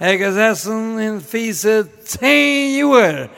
Er gesessen in fiese zehn Uhr.